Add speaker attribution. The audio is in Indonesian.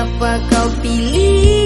Speaker 1: Mengapa kau pilih